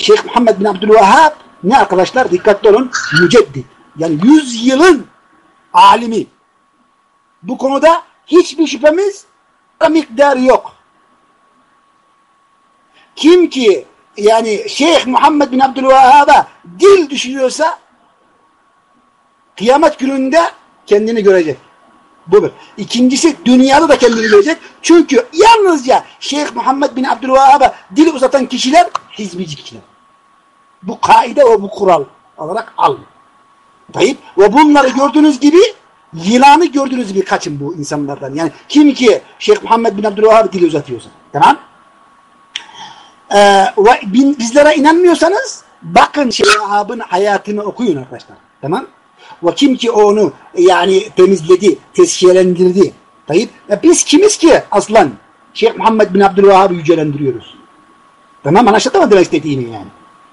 Şeyh Muhammed bin Abdülvahhab ne arkadaşlar? Dikkatli olun. Müceddit. Yani 100 yılın alimi. Bu konuda hiçbir şüphemiz miktarı yok. Kim ki yani Şeyh Muhammed bin Abdülvahhab'a dil düşürüyorsa kıyamet gününde kendini görecek. Bu bir. İkincisi dünyada da kendini görecek. Çünkü yalnızca Şeyh Muhammed bin Abdülvahhab'a dil uzatan kişiler hizbici kişiler. Bu kaide o bu kural olarak al. Tayyip. Ve bunları gördüğünüz gibi yılanı gördüğünüz gibi kaçın bu insanlardan. Yani kim ki Şeyh Muhammed bin Abdülvahhab dili uzatıyorsa. Tamam. Ee, ve bin, bizlere inanmıyorsanız bakın Şeyh Vahab'ın hayatını okuyun arkadaşlar. Tamam. Ve kim ki onu yani temizledi, tezkiyelendirdi. Tayyip. E biz kimiz ki aslan? Şeyh Muhammed bin Abdülvahhab'ı yücelendiriyoruz. Tamam anlaşıldı mı demek istediğini yani?